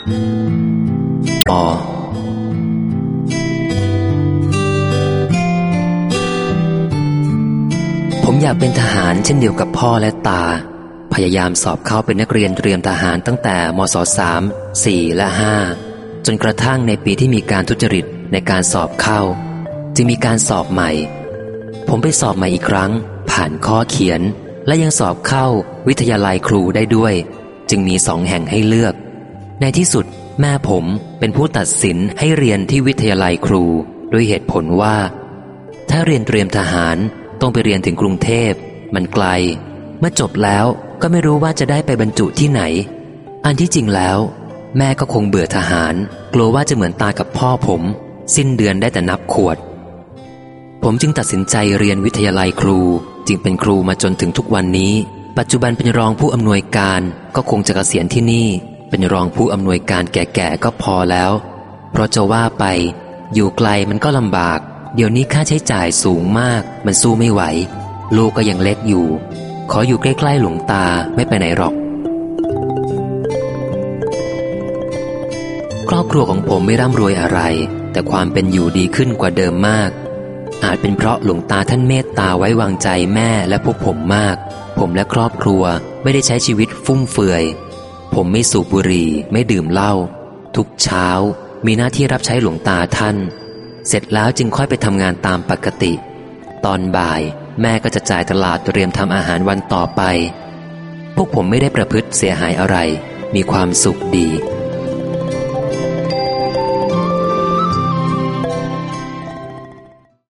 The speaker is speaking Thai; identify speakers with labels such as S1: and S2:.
S1: อผมอยากเป็นทหารเช่นเดียวกับพ่อและตา พยายามสอบเข้าเป็นนักเรียนเตรียมทหารตั้งแต่มศสามสี่และห้าจนกระทั่งในปีที่มีการทุจริตในการสอบเข้า จึงมีการสอบใหม่ ผมไปสอบใหม่อีกครั้ง ผ่านข้อเขียนและยังสอบเข้าวิทยาลัยครูได้ด้วย จึงมีสองแห่งให้เลือก ในที่สุดแม่ผมเป็นผู้ตัดสินให้เรียนที่วิทยาลัยครูด้วยเหตุผลว่า ถ้าเรียนเตรียมทหารต้องไปเรียนถึงกรุงเทพ มันไกล เมื่อจบแล้วก็ไม่รู้ว่าจะได้ไปบรรจุที่ไหน อันที่จริงแล้ว แม่ก็คงเบื่อทหาร กลัวว่าจะเหมือนตากับพ่อผม สิ้นเดือนได้แต่นับขวด ผมจึงตัดสินใจเรียนวิทยาลัยครู จึงเป็นครูมาจนถึงทุกวันนี้ ปัจจุบันเป็นรองผู้อำนวยการก็คงจะเกษียณที่นี่ เป็นรองผู้อำนวยการแก่ๆก็พอแล้ว เพราะจะว่าไป อยู่ไกลมันก็ลำบาก เดี๋ยวนี้ค่าใช้จ่ายสูงมาก มันสู้ไม่ไหว ลูกก็ยังเล็กอยู่ ขออยู่ใกล้ๆหลวงตาไม่ไปไหนหรอก ครอบครัวของผมไม่ร่ำรวยอะไร แต่ความเป็นอยู่ดีขึ้นกว่าเดิมมาก อาจเป็นเพราะหลวงตาท่านเมตตาไว้วางใจแม่และพวกผมมาก ผมและครอบครัวไม่ได้ใช้ชีวิตฟุ่มเฟือย ผมไม่สูบบุหรี่ ไม่ดื่มเหล้าทุกเช้า มีหน้าที่รับใช้หลวงตาท่าน เสร็จแล้วจึงค่อยไปทำงานตามปกติ ตอนบ่ายแม่ก็จะจ่ายตลาดเตรียมทำอาหารวันต่อไป พวกผมไม่ได้ประพฤติเสียหายอะไร มีความสุขดี